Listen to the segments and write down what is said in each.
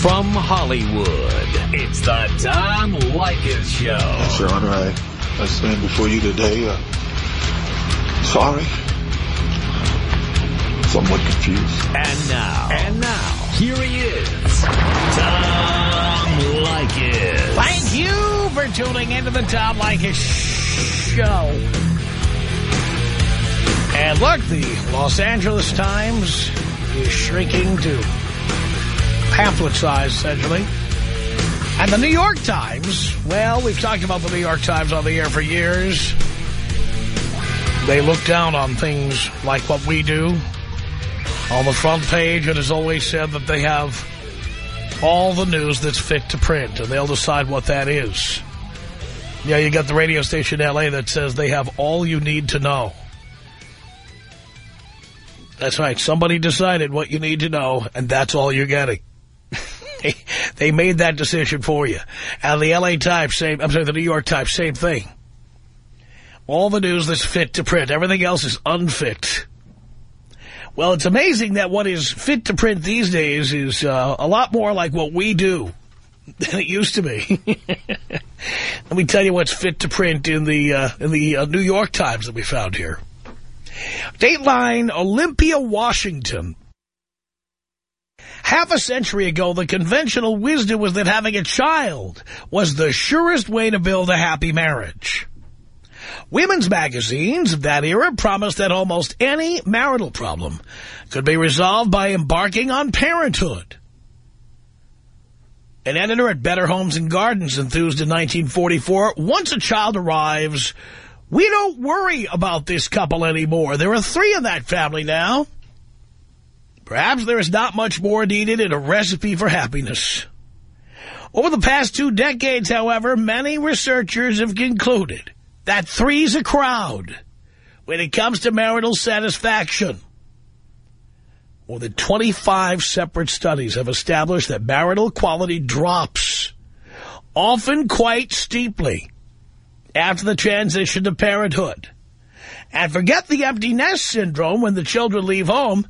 From Hollywood, it's the Tom Leykis Show. Yes, Your Honor, I, I stand before you today. Uh, sorry. Somewhat confused. And now, and now, here he is, Tom Leykis. Thank you for tuning into the Tom Leykis Show. And look, the Los Angeles Times is shrinking to pamphlet size, essentially. And the New York Times, well, we've talked about the New York Times on the air for years. They look down on things like what we do. On the front page, it has always said that they have all the news that's fit to print, and they'll decide what that is. Yeah, you got the radio station L.A. that says they have all you need to know. That's right. Somebody decided what you need to know, and that's all you're getting. They, they made that decision for you. And the L.A. Times, same, I'm sorry, the New York Times, same thing. All the news that's fit to print. Everything else is unfit. Well, it's amazing that what is fit to print these days is uh, a lot more like what we do than it used to be. Let me tell you what's fit to print in the uh, in the uh, New York Times that we found here. Dateline Olympia, Washington. Half a century ago, the conventional wisdom was that having a child was the surest way to build a happy marriage. Women's magazines of that era promised that almost any marital problem could be resolved by embarking on parenthood. An editor at Better Homes and Gardens enthused in 1944, once a child arrives, we don't worry about this couple anymore. There are three in that family now. Perhaps there is not much more needed in a recipe for happiness. Over the past two decades, however, many researchers have concluded that three's a crowd when it comes to marital satisfaction. More than 25 separate studies have established that marital quality drops, often quite steeply, after the transition to parenthood. And forget the empty nest syndrome when the children leave home,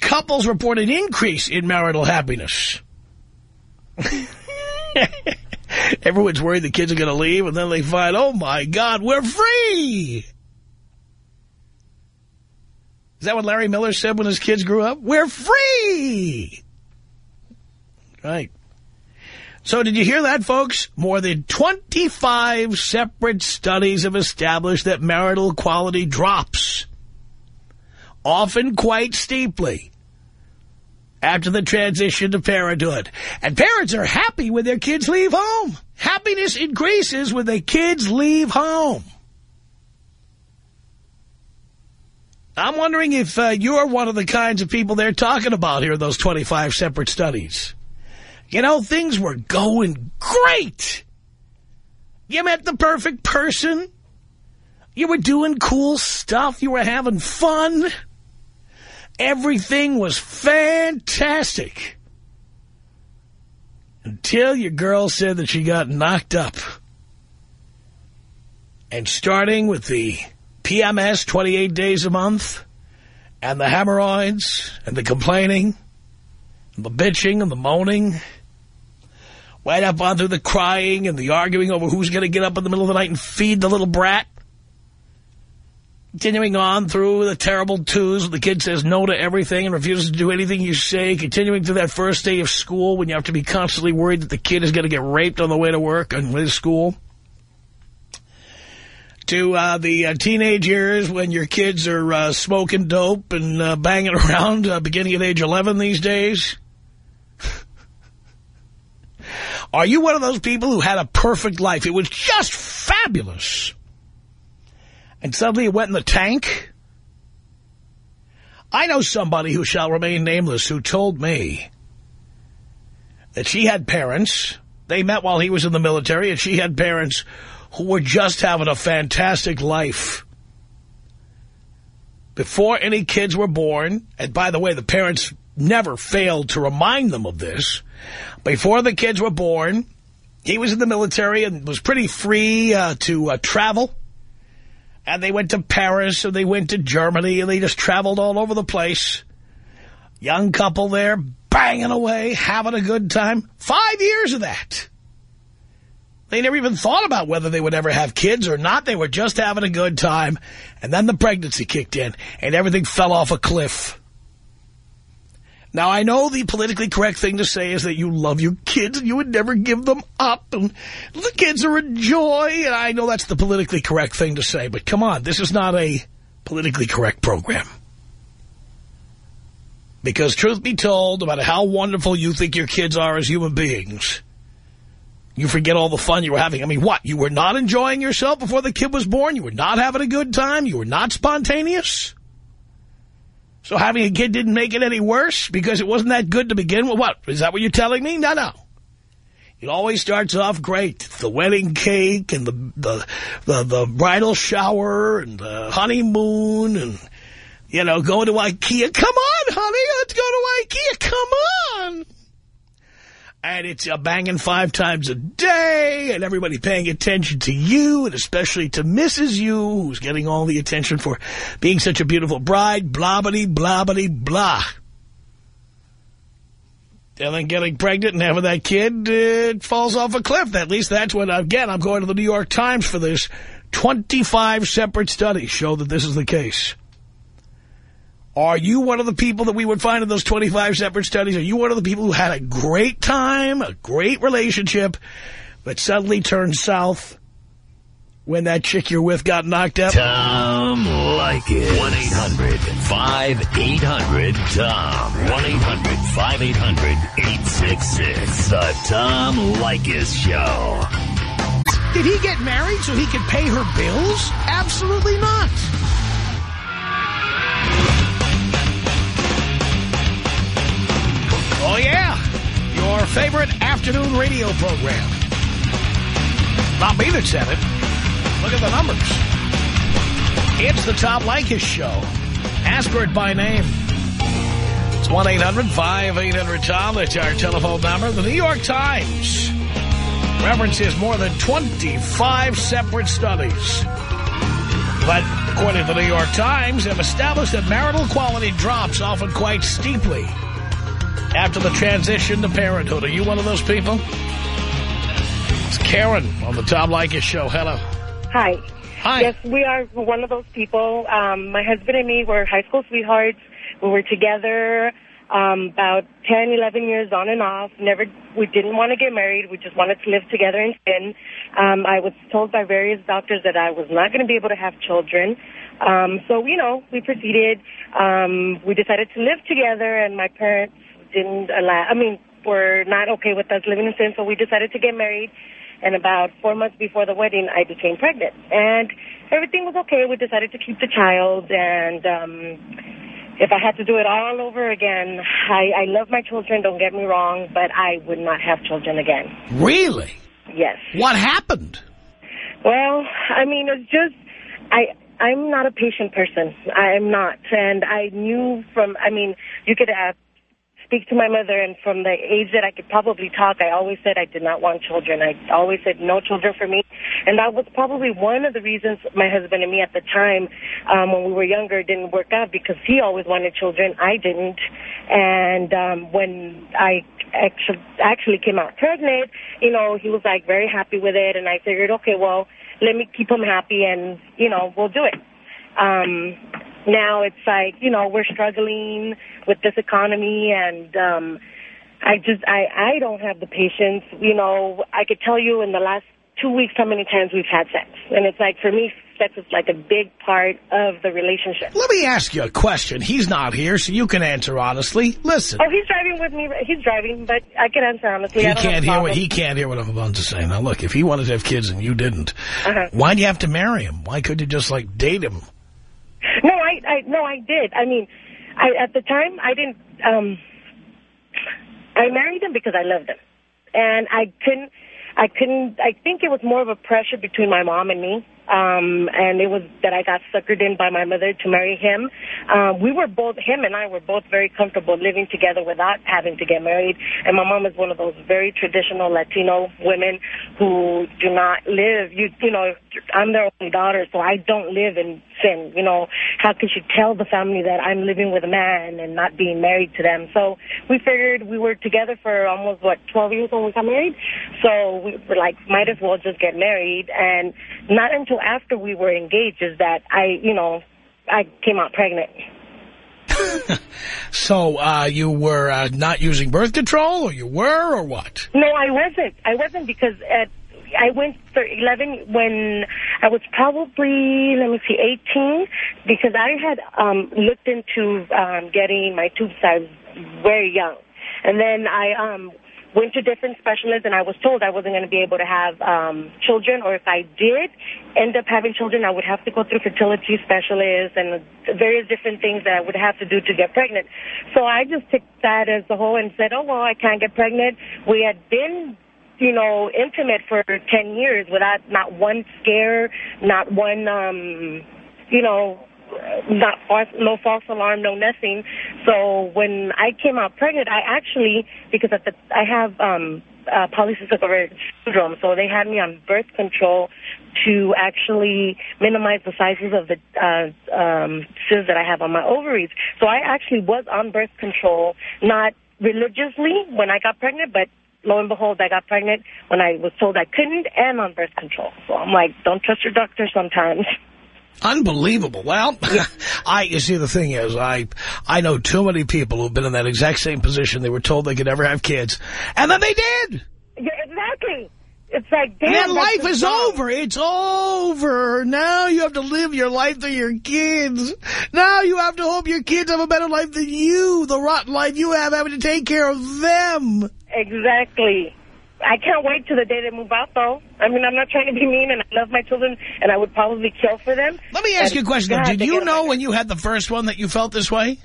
couples report an increase in marital happiness. Everyone's worried the kids are going to leave, and then they find, oh, my God, we're free! Is that what Larry Miller said when his kids grew up? We're free! Right. So did you hear that, folks? More than 25 separate studies have established that marital quality drops, often quite steeply, after the transition to parenthood. And parents are happy when their kids leave home. Happiness increases when the kids leave home. I'm wondering if uh, you're one of the kinds of people they're talking about here, in those 25 separate studies. You know, things were going great. You met the perfect person. You were doing cool stuff. You were having fun. Everything was fantastic. Until your girl said that she got knocked up. And starting with the PMS 28 days a month, and the hemorrhoids, and the complaining, and the bitching, and the moaning, right up onto the crying and the arguing over who's going to get up in the middle of the night and feed the little brat. Continuing on through the terrible twos, the kid says no to everything and refuses to do anything you say. Continuing to that first day of school when you have to be constantly worried that the kid is going to get raped on the way to work and with school. To uh, the uh, teenage years when your kids are uh, smoking dope and uh, banging around uh, beginning at age 11 these days. Are you one of those people who had a perfect life? It was just fabulous. And suddenly it went in the tank? I know somebody who shall remain nameless who told me that she had parents. They met while he was in the military, and she had parents who were just having a fantastic life. Before any kids were born, and by the way, the parents never failed to remind them of this, before the kids were born, he was in the military and was pretty free uh, to uh, travel. And they went to Paris and they went to Germany and they just traveled all over the place. Young couple there, banging away, having a good time. Five years of that. They never even thought about whether they would ever have kids or not. They were just having a good time. And then the pregnancy kicked in and everything fell off a cliff. Now, I know the politically correct thing to say is that you love your kids and you would never give them up. And the kids are a joy. And I know that's the politically correct thing to say. But come on, this is not a politically correct program. Because truth be told, no matter how wonderful you think your kids are as human beings, you forget all the fun you were having. I mean, what? You were not enjoying yourself before the kid was born? You were not having a good time? You were not spontaneous? So having a kid didn't make it any worse because it wasn't that good to begin with? What? Is that what you're telling me? No, no. It always starts off great. The wedding cake and the, the, the, the bridal shower and the honeymoon and, you know, going to Ikea. Come on, honey, let's go to Ikea. Come on. And it's a banging five times a day, and everybody paying attention to you, and especially to Mrs. You, who's getting all the attention for being such a beautiful bride, blah-bitty, blah-bitty. And then getting pregnant and having that kid, it falls off a cliff. At least that's what, again, I'm going to the New York Times for this. 25 separate studies show that this is the case. Are you one of the people that we would find in those 25 separate studies? Are you one of the people who had a great time, a great relationship, but suddenly turned south when that chick you're with got knocked up? Tom Leykis. 1-800-5800-TOM. 1-800-5800-866. The Tom Leykis Show. Did he get married so he could pay her bills? Absolutely not. Your favorite afternoon radio program. Not me that said it. Look at the numbers. It's the Tom Leykis Show. Ask for it by name. It's 1-800-5800-TOM. That's our telephone number. The New York Times references more than 25 separate studies that, according to the New York Times, have established that marital quality drops often quite steeply after the transition to parenthood. Are you one of those people? It's Karen on the Tom Leykis Show. Hello. Hi. Hi. Yes, we are one of those people. Um, my husband and me were high school sweethearts. We were together um, about 10, 11 years on and off. Never, we didn't want to get married. We just wanted to live together in sin. Um, I was told by various doctors that I was not going to be able to have children. Um, so, you know, we proceeded. Um, we decided to live together, and my parents didn't allow, I mean, were not okay with us living in sin, so we decided to get married. And about four months before the wedding, I became pregnant. And everything was okay. We decided to keep the child. And um, if I had to do it all over again, I, I love my children, don't get me wrong, but I would not have children again. Really? Yes. What happened? Well, I mean, it's just, I, I'm not a patient person. I'm not. And I knew from, I mean, you could ask, speak to my mother, and from the age that I could probably talk, I always said I did not want children. I always said no children for me. And that was probably one of the reasons my husband and me at the time, um, when we were younger, didn't work out because he always wanted children. I didn't. And um, when I actually, actually came out pregnant, you know, he was like very happy with it. And I figured, okay, well, let me keep him happy and, you know, we'll do it. Um, now it's like, you know, we're struggling with this economy and, um, I just, I, I don't have the patience. You know, I could tell you in the last two weeks how many times we've had sex. And it's like, for me, sex is like a big part of the relationship. Let me ask you a question. He's not here, so you can answer honestly. Listen. Oh, he's driving with me. He's driving, but I can answer honestly. He I don't have can't hear what he can't hear what I'm about to say. Now, look, if he wanted to have kids and you didn't, Uh-huh. why do you have to marry him? Why couldn't you just like date him? I, I, no, I did. I mean, I, at the time, I didn't, um, I married him because I loved him. And I couldn't, I couldn't, I think it was more of a pressure between my mom and me. Um, and it was that I got suckered in by my mother to marry him. Um, we were both, him and I were both very comfortable living together without having to get married. And my mom is one of those very traditional Latino women who do not live, you, you know, I'm their only daughter, so I don't live in sin. You know, how could she tell the family that I'm living with a man and not being married to them? So we figured we were together for almost, what, 12 years when we got married? So we were like, might as well just get married. And not until after we were engaged is that I, you know, I came out pregnant. so uh, you were uh, not using birth control, or you were, or what? No, I wasn't. I wasn't because at I went for 11 when I was probably, let me see, 18, because I had um, looked into um, getting my tube size very young. And then I um, went to different specialists, and I was told I wasn't going to be able to have um, children, or if I did end up having children, I would have to go through fertility specialists and various different things that I would have to do to get pregnant. So I just took that as a whole and said, oh, well, I can't get pregnant. We had been you know, intimate for 10 years without not one scare, not one, um, you know, not false, no false alarm, no nothing. So when I came out pregnant, I actually, because at the, I have um, uh, polycystic ovarian syndrome, so they had me on birth control to actually minimize the sizes of the uh, um, cysts that I have on my ovaries. So I actually was on birth control, not religiously when I got pregnant, but lo and behold, I got pregnant when I was told I couldn't and on birth control. So I'm like, don't trust your doctor sometimes. Unbelievable. Well, I you see, the thing is, I I know too many people who've been in that exact same position. They were told they could never have kids, and then they did. Yeah, exactly. It's like, damn, and life is over. It's over. Now you have to live your life through your kids. Now you have to hope your kids have a better life than you, the rotten life you have having to take care of them. Exactly. I can't wait till the day they move out, though. I mean, I'm not trying to be mean, and I love my children, and I would probably kill for them. Let me ask and you a question. God, Did you know when you had the first one that you felt this way?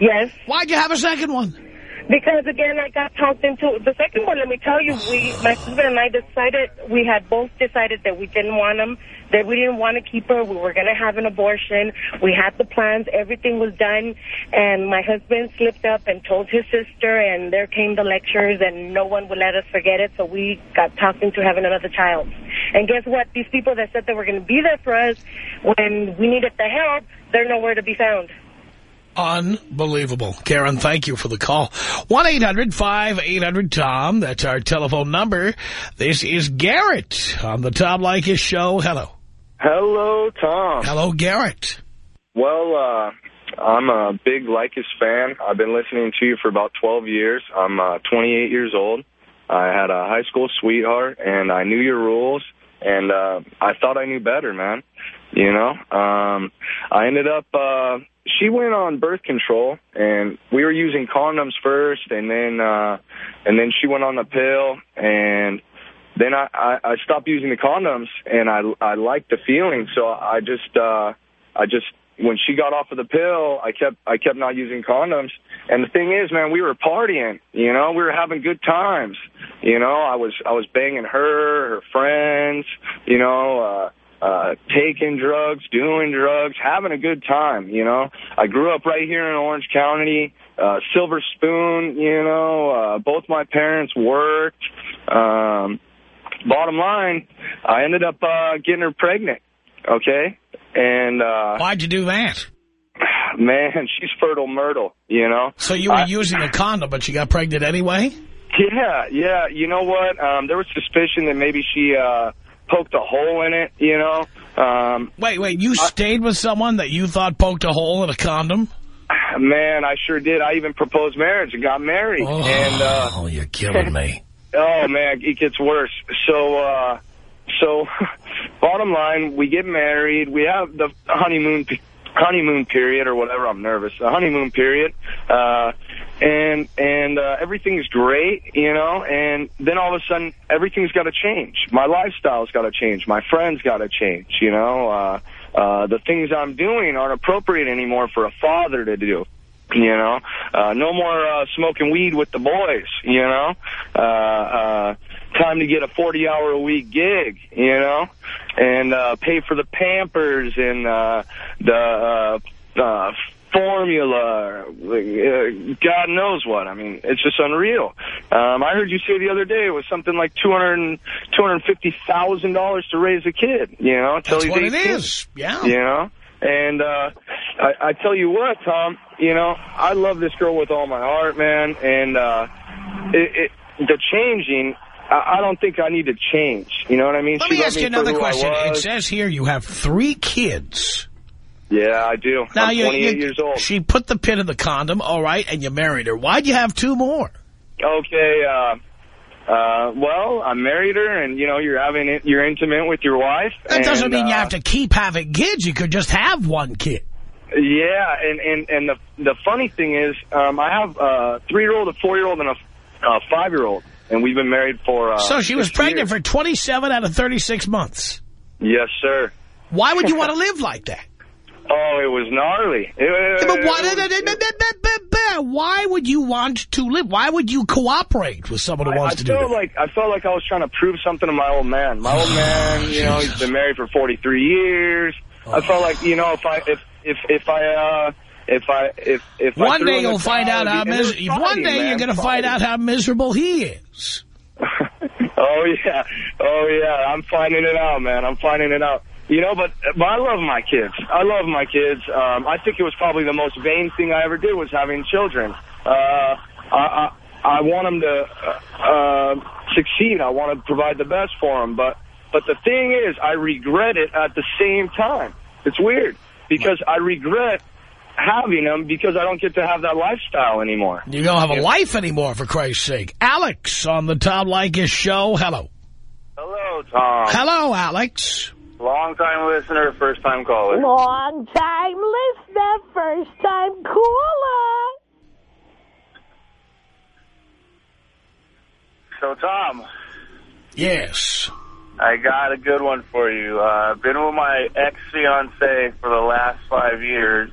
Yes. Why'd you have a second one? Because, again, I got talked into the second one. Let me tell you, we, my husband and I decided, we had both decided that we didn't want him, that we didn't want to keep her. We were going to have an abortion. We had the plans. Everything was done. And my husband slipped up and told his sister, and there came the lectures, and no one would let us forget it. So we got talked into having another child. And guess what? These people that said they were going to be there for us when we needed the help, they're nowhere to be found. Unbelievable. Karen, thank you for the call. 1-800-5800-TOM. That's our telephone number. This is Garrett on the Tom Leykis show. Hello. Hello, Tom. Hello, Garrett. Well, uh, I'm a big Leykis fan. I've been listening to you for about 12 years. I'm uh, 28 years old. I had a high school sweetheart, and I knew your rules, and uh, I thought I knew better, man. You know, um, I ended up uh, she went on birth control and we were using condoms first and then uh and then she went on the pill and then I, I I stopped using the condoms and I I liked the feeling so I just uh I just when she got off of the pill I kept I kept not using condoms. And the thing is man we were partying you know we were having good times. You know I was I was banging her her friends you know uh uh, taking drugs, doing drugs, having a good time, you know. I grew up right here in Orange County, uh, Silver Spoon, you know, uh, both my parents worked. Um, bottom line, I ended up, uh, getting her pregnant, okay? And, uh... Why'd you do that? Man, she's fertile myrtle, you know. So you were I, using a condom, but she got pregnant anyway? Yeah, yeah. You know what? Um, there was suspicion that maybe she, uh, poked a hole in it, you know. Um, wait, wait, you I, stayed with someone that you thought poked a hole in a condom? Man, I sure did. I even proposed marriage and got married. Oh, and, uh, oh you're killing me. oh, man, it gets worse. So, uh, so, bottom line, we get married. We have the honeymoon honeymoon period or whatever. I'm nervous. The honeymoon period. Uh, and and uh, everything's great, you know, and then all of a sudden everything's got to change. My lifestyle's got to change. My friends got to change, you know. Uh, uh, the things I'm doing aren't appropriate anymore for a father to do. You know, uh, no more uh, smoking weed with the boys. You know, uh, uh, time to get a 40-hour-a-week gig. You know, and uh, pay for the Pampers and uh, the uh, uh, formula, uh, God knows what. I mean, it's just unreal. Um, I heard you say the other day it was something like two hundred two hundred fifty thousand dollars to raise a kid. You know, that's what it is. Yeah. You know. And uh, I, I tell you what, Tom, you know, I love this girl with all my heart, man. And uh, it, it, the changing, I, I don't think I need to change. You know what I mean? Let She me ask you another question. It says here you have three kids. Yeah, I do. Now I'm you, 28 you- years old. She put the pin in the condom, all right, and you married her. Why'd you have two more? Okay, uh, uh, well, I married her, and you know, you're having it, you're intimate with your wife. That doesn't and, mean you uh, have to keep having kids. You could just have one kid. Yeah, and and and the the funny thing is, um, I have a three year old, a four year old, and a, a five year old, and we've been married for. Uh, so she was pregnant years. for 27 out of 36 months. Yes, sir. Why would you want to live like that? Oh, it was gnarly. It, Yeah, but why, was- why would you want to live? Why would you cooperate with someone who wants I to do that? like I felt like I was trying to prove something to my old man. My old man, you know, he's been married for 43 years. I felt like, you know, if I if if if I uh if I if if One threw day you'll find out how and it was miserable. One day man, you're going to find out how miserable he is. oh yeah, oh yeah. I'm finding it out, man. I'm finding it out. You know, but but I love my kids. I love my kids. Um, I think it was probably the most vain thing I ever did was having children. Uh, I, I I want them to uh, uh, succeed. I want to provide the best for them. But but the thing is, I regret it at the same time. It's weird because I regret having them because I don't get to have that lifestyle anymore. You don't have a life anymore, for Christ's sake. Alex on the Tom Leykis show. Hello. Hello, Tom. Hello, Alex. Long time listener, first time caller. Long time listener, first time caller. So, Tom, Yes. I got a good one for you. Uh, I've been with my ex-fiance for the last five years.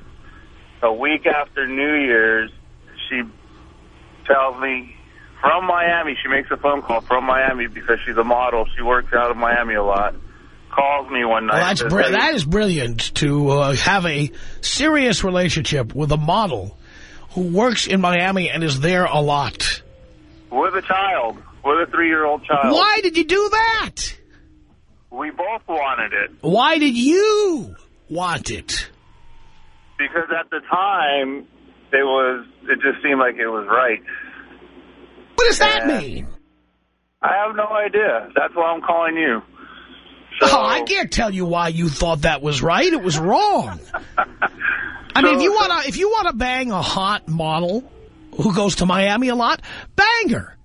A week after New Year's, she tells me from Miami, she makes a phone call from Miami because she's a model. She works out of Miami a lot. Calls me one night. Well, that's br "Hey, that is brilliant to uh, have a serious relationship with a model who works in Miami and is there a lot. With a child. With a three-year-old child. Why did you do that? We both wanted it. Why did you want it? Because at the time, it was, it just seemed like it was right. What does that Yeah. mean? I have no idea. That's why I'm calling you. So, Oh, I can't tell you why you thought that was right. It was wrong. I mean, if you want to, if you want to bang a hot model who goes to Miami a lot, bang her.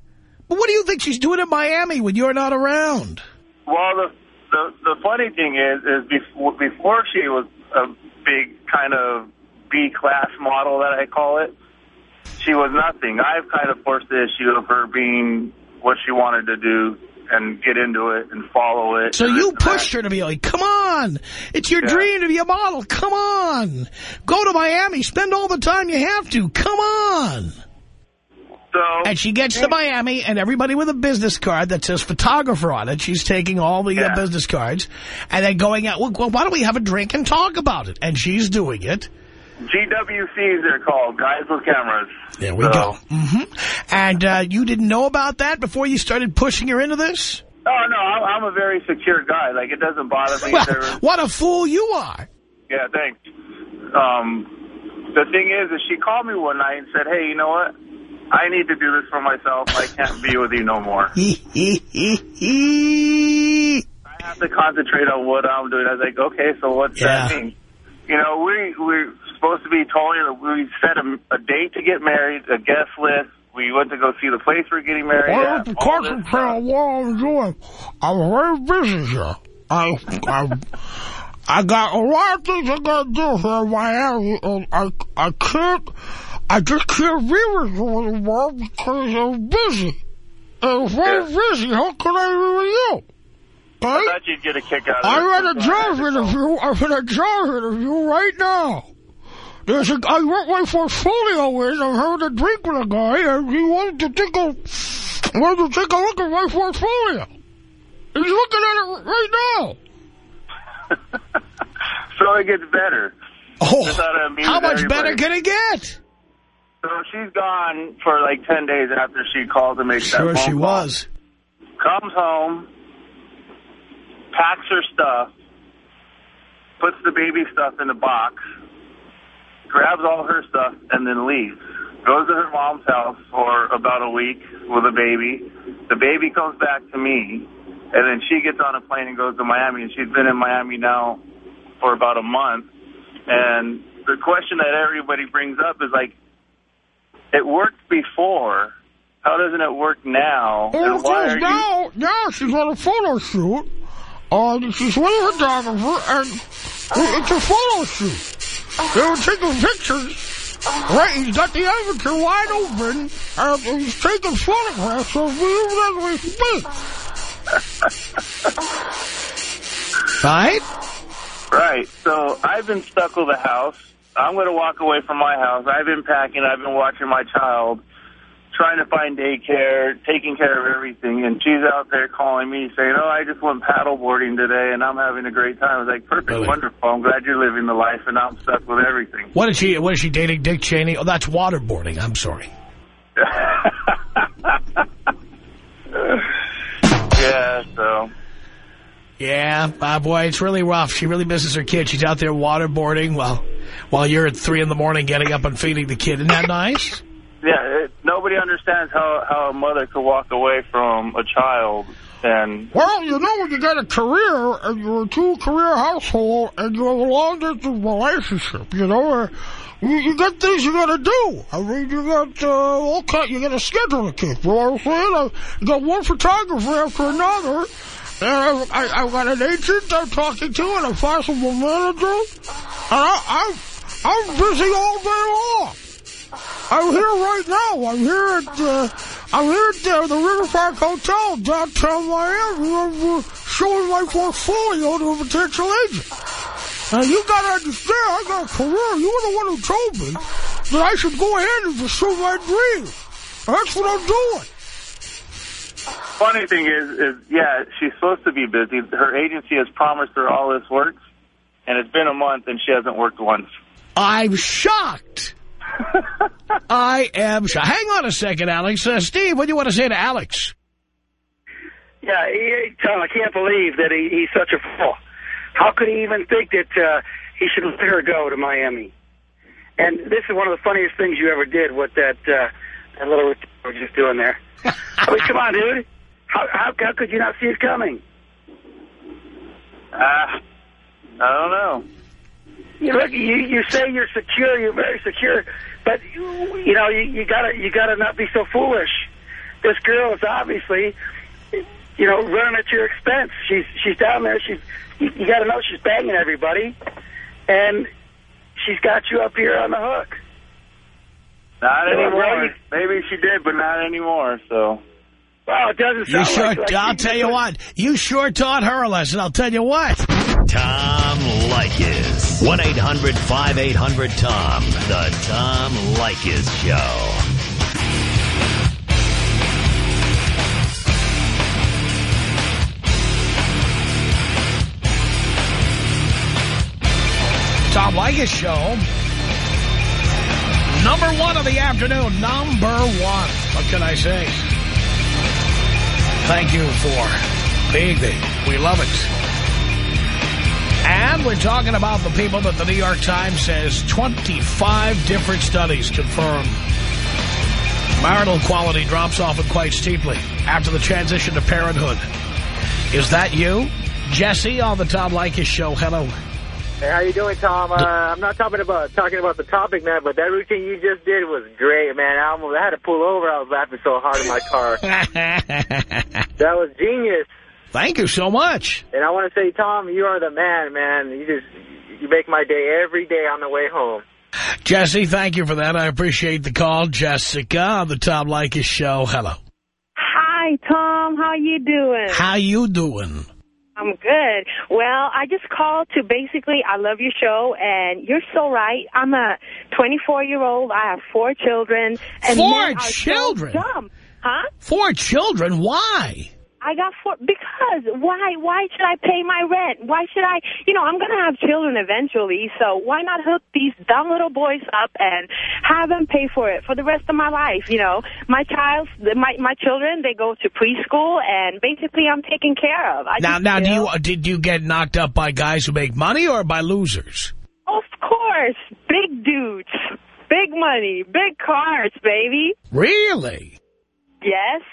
But what do you think she's doing in Miami when you're not around? Well, the, the the funny thing is, is before before she was a big kind of B class model that I call it, she was nothing. I've kind of forced the issue of her being what she wanted to do and get into it and follow it. So you pushed her to be like, come on, it's your Yeah. dream to be a model. Come on, go to Miami, spend all the time you have to. Come on. So And she gets to Miami, and everybody with a business card that says photographer on it, she's taking all the uh, business cards, and then going out, well, why don't we have a drink and talk about it? And she's doing it. GWCs they're called, guys with cameras. There we So- go. hmm And uh, you didn't know about that before you started pushing her into this? Oh no, I'm, I'm a very secure guy. Like it doesn't bother me. Well, was- what a fool you are. Yeah, thanks. Um, the thing is, is she called me one night and said, "Hey, you know what? I need to do this for myself. I can't be with you no more. I have to concentrate on what I'm doing." I was like, "Okay, so what's Yeah. that mean?" You know, we we're supposed to be totally. We set a, a date to get married, a guest list. We went to go see the place we're getting married Well, at. the all this concentrate on what I'm doing. I'm very busy here. I, I, I got a lot of things I got to do here in Miami, and I, I can't, I just can't be with you anymore because I'm busy. And if I'm Yeah. busy, how can I be with you? I Okay? thought you'd get a kick out of it. I'm at a job interview. I'm at a job interview right now. There's a, I wrote my portfolio in. I heard a drink with a guy, and he wanted to take a wanted to take a look at my portfolio. He's looking at it right now. so it gets better. Oh, Just thought I'd amuse how much everybody. better can it get? So she's gone for like 10 days after she called to make that Sure, she call. was. Comes home, packs her stuff, puts the baby stuff in the box, grabs all her stuff, and then leaves. Goes to her mom's house for about a week with a baby. The baby comes back to me, and then she gets on a plane and goes to Miami, and she's been in Miami now for about a month. And the question that everybody brings up is like, it worked before. How doesn't it work now? Oh, and why now, now she's on a photo shoot. Uh, she's with a photographer, and it's a photo shoot. They were taking pictures. Right, he's got the aperture wide open, and he's taking photographs of you as we speak. Right? Right. So I've been stuck with a house. I'm going to walk away from my house. I've been packing. I've been watching my child, trying to find daycare, taking care of everything. And she's out there calling me saying, oh, I just went paddleboarding today, and I'm having a great time. I was like, perfect, Really? wonderful. I'm glad you're living the life, and I'm stuck with everything. What is she? What is she dating? Dick Cheney? Oh, that's waterboarding. I'm sorry. yeah, so... Yeah, uh, boy, it's really rough. She really misses her kid. She's out there waterboarding while while you're at three in the morning getting up and feeding the kid. Isn't that nice? Yeah, it, nobody understands how, how a mother could walk away from a child and... Well, you know, when you got a career, and you're a two-career household, and you have a long-distance relationship, you know, uh, you, you got things you got to do. I mean, you got uh, all kind, you got to schedule a kid. You know what I'm saying? I, got one photographer after another. And I, I, I've got an agent I'm talking to and a possible manager. And I, I, I'm busy all day long. I'm here right now. I'm here at, uh, I'm here at uh, the Riverfront Hotel downtown Miami. I'm uh, showing my portfolio to a potential agent. Now, you got to understand, I got a career. You were the one who told me that I should go ahead and pursue my dream. That's what I'm doing. Funny thing is, is yeah, she's supposed to be busy. Her agency has promised her all this work, and it's been a month, and she hasn't worked once. I'm shocked. I am shocked. Hang on a second, Alex. Uh, Steve, what do you want to say to Alex? Yeah, he, Tom, I can't believe that he, he's such a fool. How could he even think that uh, he should let her go to Miami? And this is one of the funniest things you ever did, what that, uh, that little we're just doing there. I mean, come on, dude. How, how, how could you not see it coming? Ah, I don't know. You look, you you say you're secure, you're very secure, but you, you know you, you gotta you gotta not be so foolish. This girl is obviously, you know, running at your expense. She's she's down there. She's you, you gotta know she's banging everybody, and she's got you up here on the hook. Not anymore. Maybe she did, but not anymore. So. Well, it doesn't You sound sure? like, like I'll you- tell you what. You sure taught her a lesson. I'll tell you what. Tom Leykis. 1-800-5800-TOM. The Tom Leykis Show. Tom Leykis Show. Number one of the afternoon. Number one. What can I say? Thank you for being there. We love it. We're talking about the people that the New York Times says 25 different studies confirm marital quality drops off and quite steeply after the transition to parenthood. Is that you? Jesse on the Tom Leykis Show. Hello. Hey, how you doing, Tom? Uh, I'm not talking about talking about the topic, man, but that routine you just did was great, man. I almost I had to pull over. I was laughing so hard in my car. that was genius. Thank you so much. And I want to say, Tom, you are the man, man. You just you make my day every day on the way home. Jesse, thank you for that. I appreciate the call. Jessica on the Tom Leykis Show. Hello. Hi, Tom. How you doing? How you doing? I'm good. Well, I just called to basically, I love your show, and you're so right. I'm a 24-year-old. I have four children. And Four men so children? dumb. Huh? Four children? Why? I got four because why? Why should I pay my rent? Why should I? You know, I'm gonna have children eventually, so why not hook these dumb little boys up and have them pay for it for the rest of my life. You know, my child, my my children, they go to preschool, and basically I'm taken care of. I now, now, do you uh, did you get knocked up by guys who make money or by losers? Of course, big dudes, big money, big cars, baby. Really? Yes.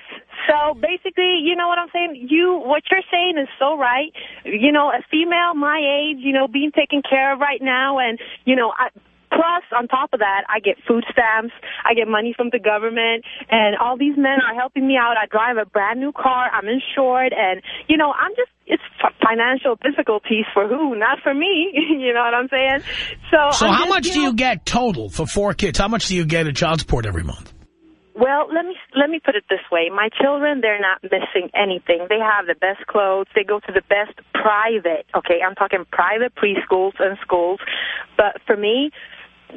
So basically, you know what I'm saying? You, what you're saying is so right. You know, a female my age, you know, being taken care of right now, and you know, I, plus on top of that, I get food stamps, I get money from the government, and all these men are helping me out. I drive a brand new car, I'm insured, and you know, I'm just it's financial difficulties for who, not for me. you know what I'm saying? So, So I'm how just, much you do you get total for four kids? How much do you get in child support every month? Well, let me let me put it this way. My children, they're not missing anything. They have the best clothes. They go to the best private, okay, I'm talking private preschools and schools. But for me,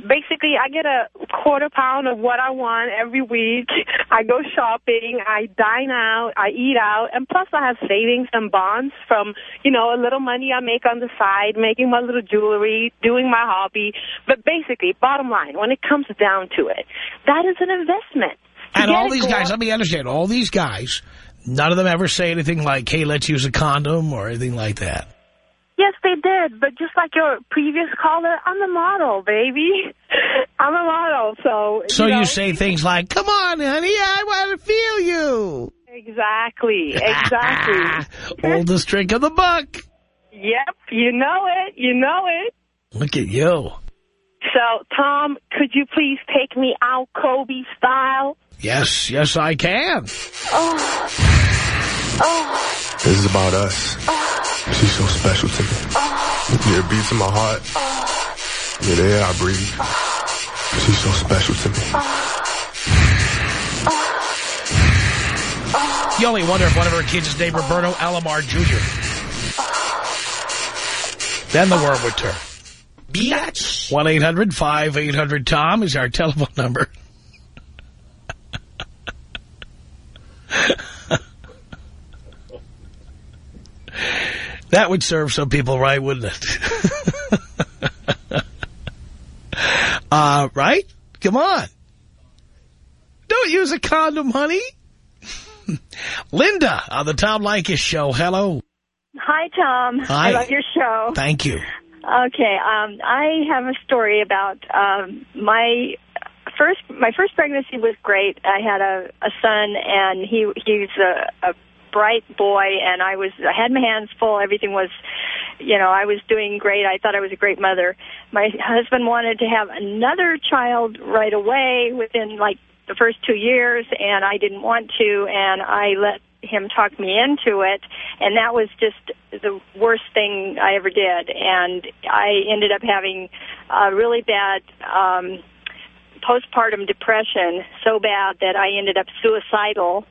basically I get a quarter pound of what I want every week. I go shopping, I dine out, I eat out, and plus I have savings and bonds from, you know, a little money I make on the side, making my little jewelry, doing my hobby. But basically, bottom line, when it comes down to it, that is an investment. And all these guys, let me understand, all these guys, none of them ever say anything like, hey, let's use a condom or anything like that. Yes, they did, but just like your previous caller, I'm a model, baby. I'm a model, so... So you, know, say things like, come on, honey, I want to feel you. Exactly, exactly. Oldest trick of the book. yep, you know it, you know it. Look at you. So, Tom, could you please take me out Kobe style? Yes, yes, I can. Oh, oh, This is about us. She's so special to me. Yeah, it beats in my heart. Yeah, the air I breathe. She's so special to me. You only wonder if one of her kids is named Roberto Alomar Jr. Then the world would turn. Biatch. 1-800-5800-TOM is our telephone number. that would serve some people right, wouldn't it? uh, right? Come on. Don't use a condom, honey. Linda on the Tom Leykis show. Hello. Hi, Tom. Hi. I love your show. Thank you. Okay, um, I have a story about um, my first. My first pregnancy was great. I had a, a son, and he he's a, a bright boy, and I was I had my hands full. Everything was, you know, I was doing great. I thought I was a great mother. My husband wanted to have another child right away within like the first two years, and I didn't want to, and I let him talk me into it, and that was just the worst thing I ever did. And I ended up having a really bad um, postpartum depression, so bad that I ended up suicidal,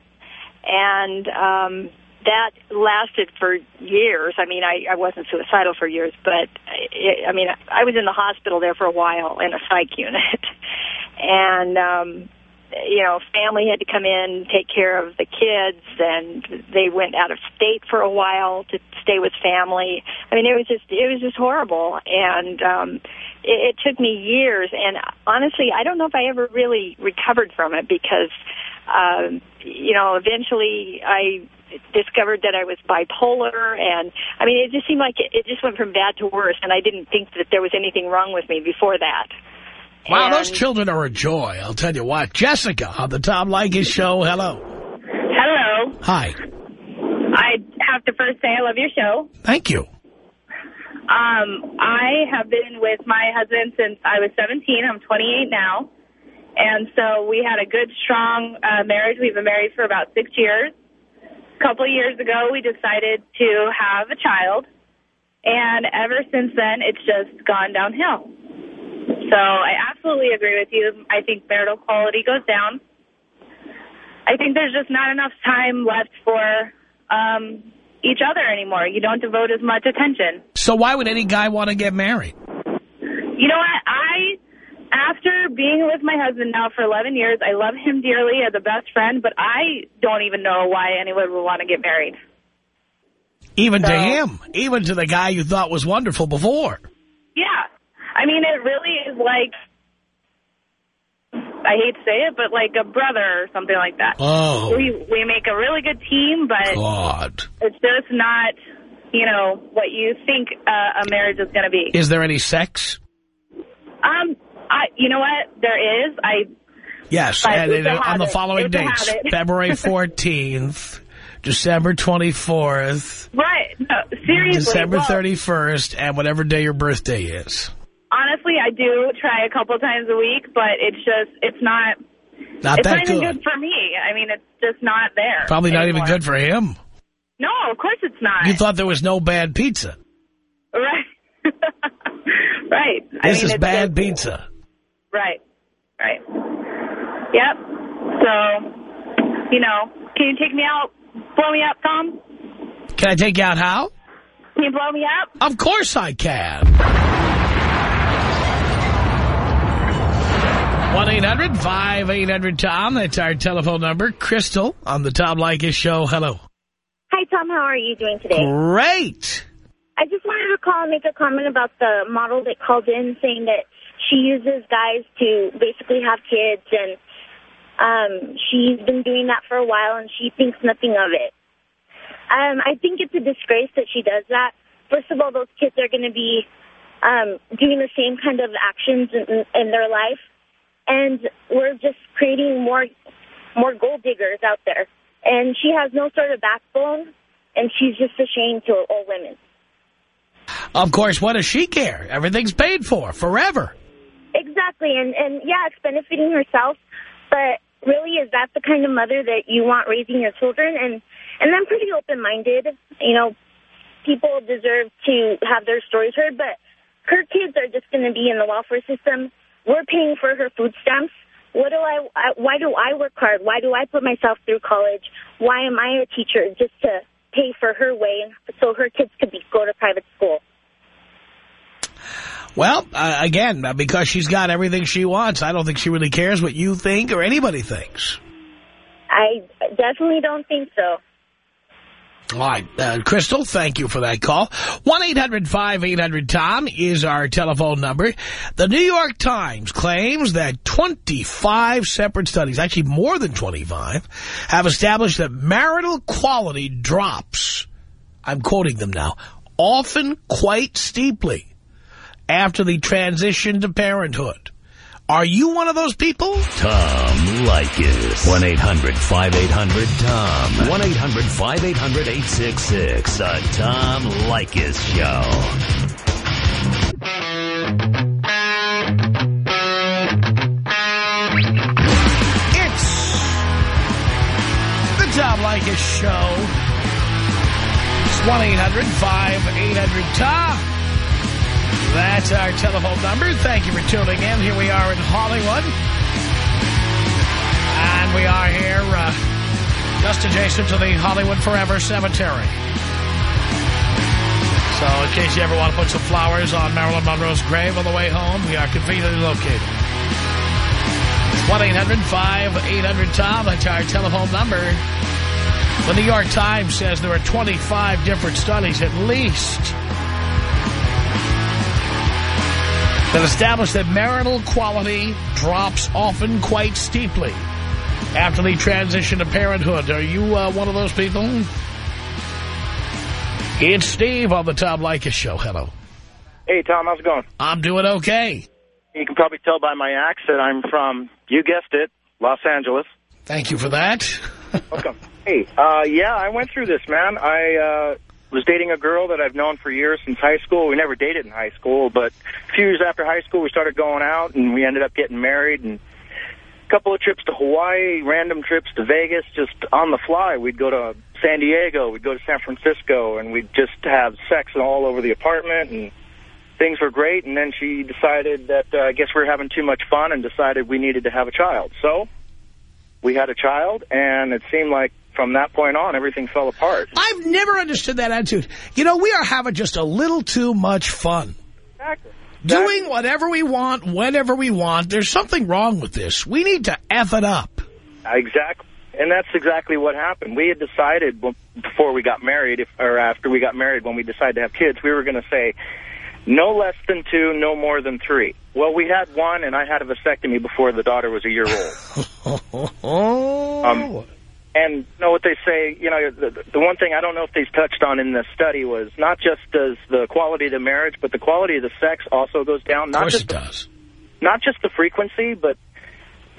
and um, that lasted for years. I mean, I, I wasn't suicidal for years, but I, I mean, I was in the hospital there for a while in a psych unit, and. um you know, family had to come in, take care of the kids, and they went out of state for a while to stay with family. I mean, it was just it was just horrible, and um, it, it took me years. And honestly, I don't know if I ever really recovered from it because, um, you know, eventually I discovered that I was bipolar, and I mean, it just seemed like it, it just went from bad to worse, and I didn't think that there was anything wrong with me before that. Wow, And- those children are a joy. I'll tell you what. Jessica on the Tom Leykis show. Hello. Hello. Hi. I have to first say I love your show. Thank you. Um, I have been with my husband since I was 17. I'm 28 now. And so we had a good, strong uh, marriage. We've been married for about six years. A couple of years ago, we decided to have a child. And ever since then, it's just gone downhill. So I absolutely agree with you. I think marital quality goes down. I think there's just not enough time left for um, each other anymore. You don't devote as much attention. So why would any guy want to get married? You know what? I, after being with my husband now for 11 years, I love him dearly as a best friend, but I don't even know why anyone would want to get married. Even to him. Even to the guy you thought was wonderful before. Yeah. I mean, it really is like I hate to say it, but like a brother or something like that. Oh. We we make a really good team, but God. it's just not, you know, what you think uh, a marriage is going to be. Is there any sex? Um, I, you know what? There is. I Yes, But and on the following dates. February 14th, December 24th, right. No, seriously. December well, 31st, and whatever day your birthday is. Honestly, I do try a couple times a week, but it's just it's not. Not it's that not even good. good for me. I mean, it's just not there. Probably not anymore. even good for him. No, of course it's not. You thought there was no bad pizza. Right. right. I This mean, is bad just- pizza. Right. Right. Yep. So, you know, can you take me out? Blow me up, Tom? Can I take you out how? Can you blow me up? Of course I can. 1-800-5800-TOM. That's our telephone number. Crystal on the Tom Leykis Show. Hello. Hi, Tom. How are you doing today? Great. I just wanted to call and make a comment about the model that called in saying that she uses guys to basically have kids, and um, she's been doing that for a while, and she thinks nothing of it. Um, I think it's a disgrace that she does that. First of all, those kids are going to be um, doing the same kind of actions in, in their life, and we're just creating more more gold diggers out there. And she has no sort of backbone, and she's just a shame to all women. Of course, what does she care? Everything's paid for forever. Exactly, and and yeah, it's benefiting herself, but really, is that the kind of mother that you want raising your children? And and I'm pretty open minded. You know, people deserve to have their stories heard, but her kids are just going to be in the welfare system. We're paying for her food stamps. What do I, I? Why do I work hard? Why do I put myself through college? Why am I a teacher just to pay for her way so her kids could be go to private school? Well, uh, again, uh, because she's got everything she wants, I don't think she really cares what you think or anybody thinks. I definitely don't think so. All right, uh, Crystal, thank you for that call. 1-800-5800-TOM is our telephone number. The New York Times claims that 25 separate studies, actually more than 25, have established that marital quality drops, I'm quoting them now, often quite steeply after the transition to parenthood. Are you one of those people? Tom Leykis. 1-800-5800-TOM. 1-800-5800-866. The Tom Leykis Show. It's the Tom Leykis Show. It's 1-800-5800-TOM. That's our telephone number. Thank you for tuning in. Here we are in Hollywood. And we are here uh, just adjacent to the Hollywood Forever Cemetery. So in case you ever want to put some flowers on Marilyn Monroe's grave on the way home, we are conveniently located. It's 1-800-5800-TOM. That's our telephone number. The New York Times says there are 25 different studies at least that establish that marital quality drops often quite steeply after the transition to parenthood. Are you uh, one of those people? It's Steve on the Tom Leykis Show. Hello. Hey, Tom, how's it going? I'm doing okay. You can probably tell by my accent I'm from, you guessed it, Los Angeles. Thank you for that. Welcome. Hey, uh, yeah, I went through this, man. I uh, was dating a girl that I've known for years since high school. We never dated in high school, but a few years after high school, we started going out, and we ended up getting married, and a couple of trips to Hawaii, random trips to Vegas, just on the fly. We'd go to San Diego, we'd go to San Francisco, and we'd just have sex all over the apartment, and things were great. And then she decided that uh, I guess we were having too much fun and decided we needed to have a child. So we had a child, and it seemed like from that point on, everything fell apart. I've never understood that attitude. You know, we are having just a little too much fun. Exactly. Doing whatever we want, whenever we want. There's something wrong with this. We need to F it up. Exactly. And that's exactly what happened. We had decided before we got married, if, or after we got married, when we decided to have kids, we were going to say, no less than two, no more than three. Well, we had one, and I had a vasectomy before the daughter was a year old. um, and you know what they say, you know, the, the one thing I don't know if they've touched on in the study was not just does the quality of the marriage, but the quality of the sex also goes down. Not of course just it the, does. Not just the frequency, but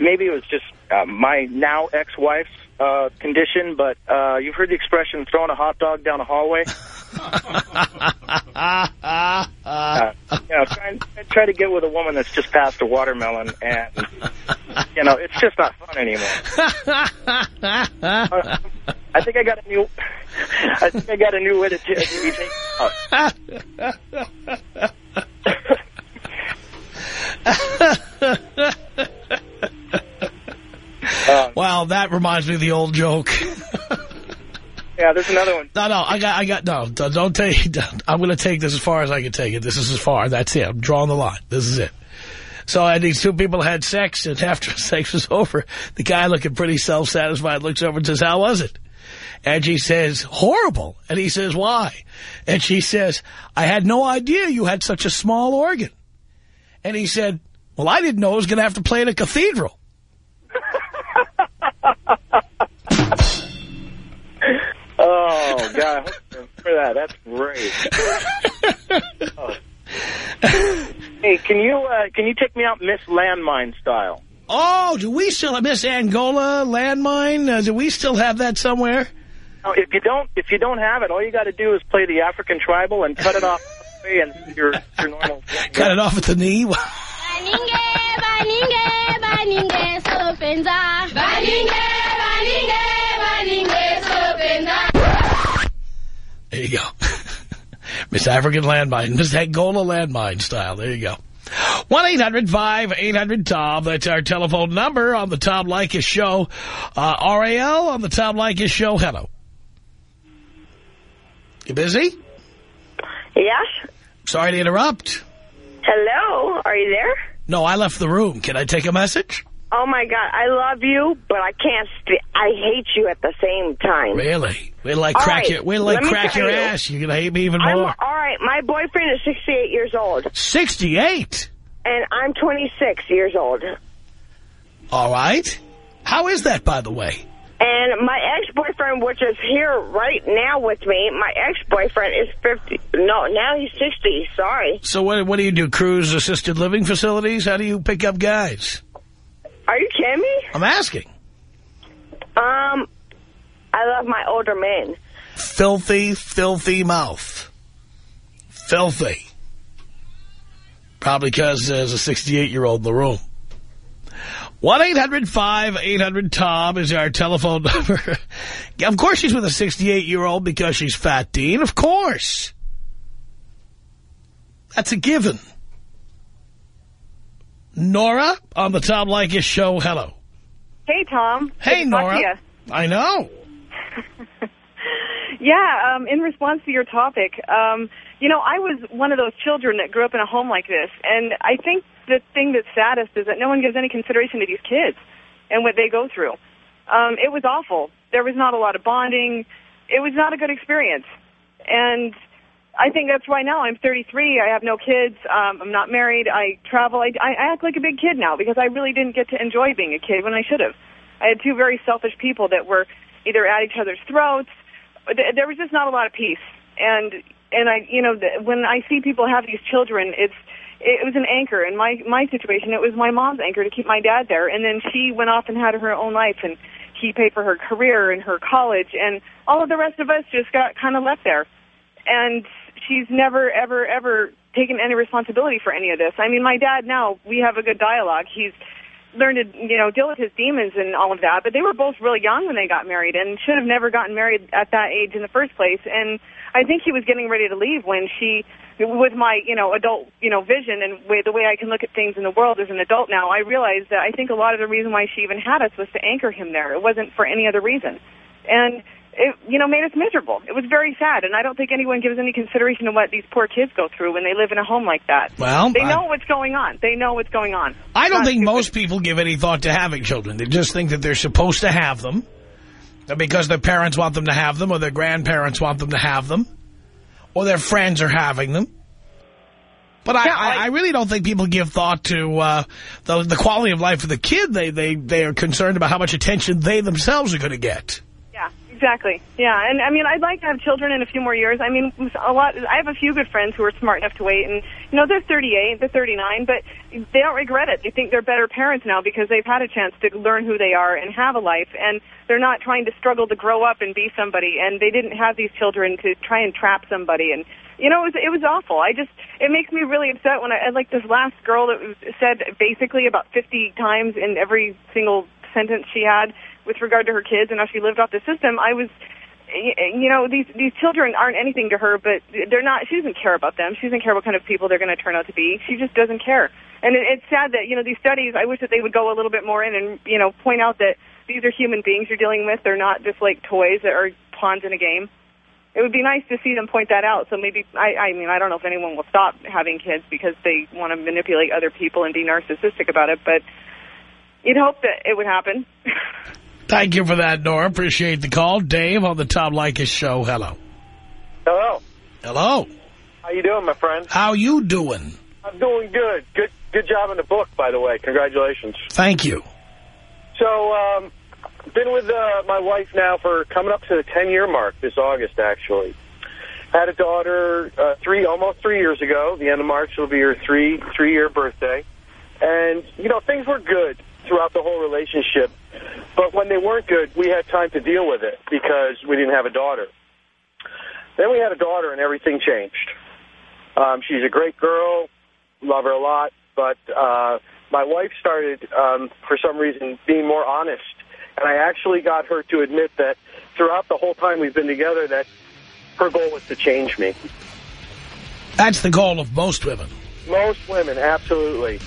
maybe it was just uh, my now ex-wife's uh, condition, but uh, you've heard the expression throwing a hot dog down a hallway? uh, you know, try, try to get with a woman that's just passed a watermelon, and, you know, it's just not fun anymore. Uh, I think I got a new, I think I got a new way to Uh, wow, that reminds me of the old joke. Yeah, there's another one. No, no, I got, I got, no, don't don't take, don't, I'm going to take this as far as I can take it. This is as far, that's it. I'm drawing the line. This is it. So and these two people had sex, and after sex was over, the guy looking pretty self-satisfied looks over and says, how was it? And she says, horrible. And he says, why? And she says, I had no idea you had such a small organ. And he said, well, I didn't know I was going to have to play in a cathedral. Oh, God. For that. That's great. Oh. Hey, can you uh, can you take me out Miss Landmine style? Oh, do we still have Miss Angola landmine? Uh, do we still have that somewhere? Now, if you don't if you don't have it, all you got to do is play the African tribal and cut it off and your your normal. Cut it off at the knee? Baninge, baninge, baninge, sopenza. Baninge, baninge, baninge, sopenza. There you go. Miss African landmine. Miss Angola landmine style. There you go. 1-800-5800-TOM. That's our telephone number on the Tom Leykis Show. Uh, RAL on the Tom Leykis Show. Hello. You busy? Yes? Sorry to interrupt. Hello? Are you there? No, I left the room. Can I take a message? Oh, my God. I love you, but I can't... St I hate you at the same time. Really? Wait till I crack right, your, wait till I let crack your you. ass. You're going to hate me even I'm, more. all right, my boyfriend is 68 years old. 68? And I'm 26 years old. All right. How is that, by the way? And my ex-boyfriend, which is here right now with me, my ex-boyfriend is 50... No, now he's 60. Sorry. So what, what do you do? Cruise assisted living facilities? How do you pick up guys? Are you kidding me? I'm asking. Um, I love my older men. Filthy, filthy mouth. Filthy. Probably because there's a 68-year-old in the room. 1-800-5800-TOM is our telephone number. of course she's with a 68-year-old because she's fat, Dean. Of course. That's a given. Nora on the Tom Leykis show. Hello. Hey, Tom. Hey, Good Nora. I know. Yeah, um, in response to your topic, um, you know, I was one of those children that grew up in a home like this, and I think the thing that's saddest is that no one gives any consideration to these kids and what they go through. Um, it was awful. There was not a lot of bonding. It was not a good experience. And I think that's why now I'm 33. I have no kids. Um, I'm not married. I travel. I, I act like a big kid now because I really didn't get to enjoy being a kid when I should have. I had two very selfish people that were either at each other's throats. There was just not a lot of peace. And and I, you know, when I see people have these children, it's it was an anchor. In my my situation, it was my mom's anchor to keep my dad there. And then she went off and had her own life, and he paid for her career and her college, and all of the rest of us just got kind of left there. And she's never, ever, ever taken any responsibility for any of this. I mean, my dad now, we have a good dialogue. He's learned to, you know, deal with his demons and all of that, but they were both really young when they got married and should have never gotten married at that age in the first place. And I think he was getting ready to leave when she, with my, you know, adult, you know, vision and way, the way I can look at things in the world as an adult now, I realized that I think a lot of the reason why she even had us was to anchor him there. It wasn't for any other reason. And it, you know, made us miserable. It was very sad, and I don't think anyone gives any consideration to what these poor kids go through when they live in a home like that. Well, they I- know what's going on. They know what's going on. I don't think most people give any thought to having children. They just think that they're supposed to have them because their parents want them to have them or their grandparents want them to have them or their friends are having them. But I, I, I really don't think people give thought to uh, the, the quality of life of the kid. They, they, they are concerned about how much attention they themselves are going to get. Exactly. Yeah, and I mean, I'd like to have children in a few more years. I mean, a lot. I have a few good friends who are smart enough to wait, and you know, they're 38, they're 39, but they don't regret it. They think they're better parents now because they've had a chance to learn who they are and have a life, and they're not trying to struggle to grow up and be somebody. And they didn't have these children to try and trap somebody. And you know, it was it was awful. I just it makes me really upset when I like this last girl that was said basically about 50 times in every single sentence she had with regard to her kids and how she lived off the system, I was, you know, these these children aren't anything to her, but they're not. She doesn't care about them. She doesn't care what kind of people they're going to turn out to be. She just doesn't care. And it, it's sad that you know these studies. I wish that they would go a little bit more in and you know point out that these are human beings you're dealing with. They're not just like toys that are pawns in a game. It would be nice to see them point that out. So maybe I, I mean I don't know if anyone will stop having kids because they want to manipulate other people and be narcissistic about it, but you'd hope that it would happen. Thank you for that, Nora. Appreciate the call. Dave on the Tom Leykis show. Hello. Hello. Hello. How you doing, my friend? How you doing? I'm doing good. Good good job in the book, by the way. Congratulations. Thank you. So, um, been with uh, my wife now for coming up to the 10-year mark this August, actually. Had a daughter uh, three, almost three years ago. The end of March will be her three three-year birthday. And, you know, things were good throughout the whole relationship. But when they weren't good, we had time to deal with it because we didn't have a daughter. Then we had a daughter and everything changed. Um, she's a great girl, love her a lot, but uh, my wife started, um, for some reason, being more honest. And I actually got her to admit that throughout the whole time we've been together that her goal was to change me. That's the goal of most women. Most women, absolutely.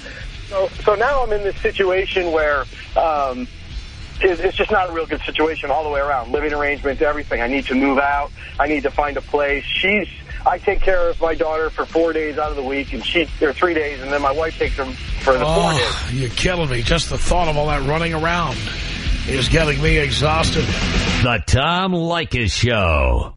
So, so now I'm in this situation where um, it's, it's just not a real good situation all the way around. Living arrangements, everything. I need to move out. I need to find a place. She's, I take care of my daughter for four days out of the week, and she, or three days, and then my wife takes her for the four days. Oh, you're killing me. Just the thought of all that running around is getting me exhausted. The Tom Leykis Show.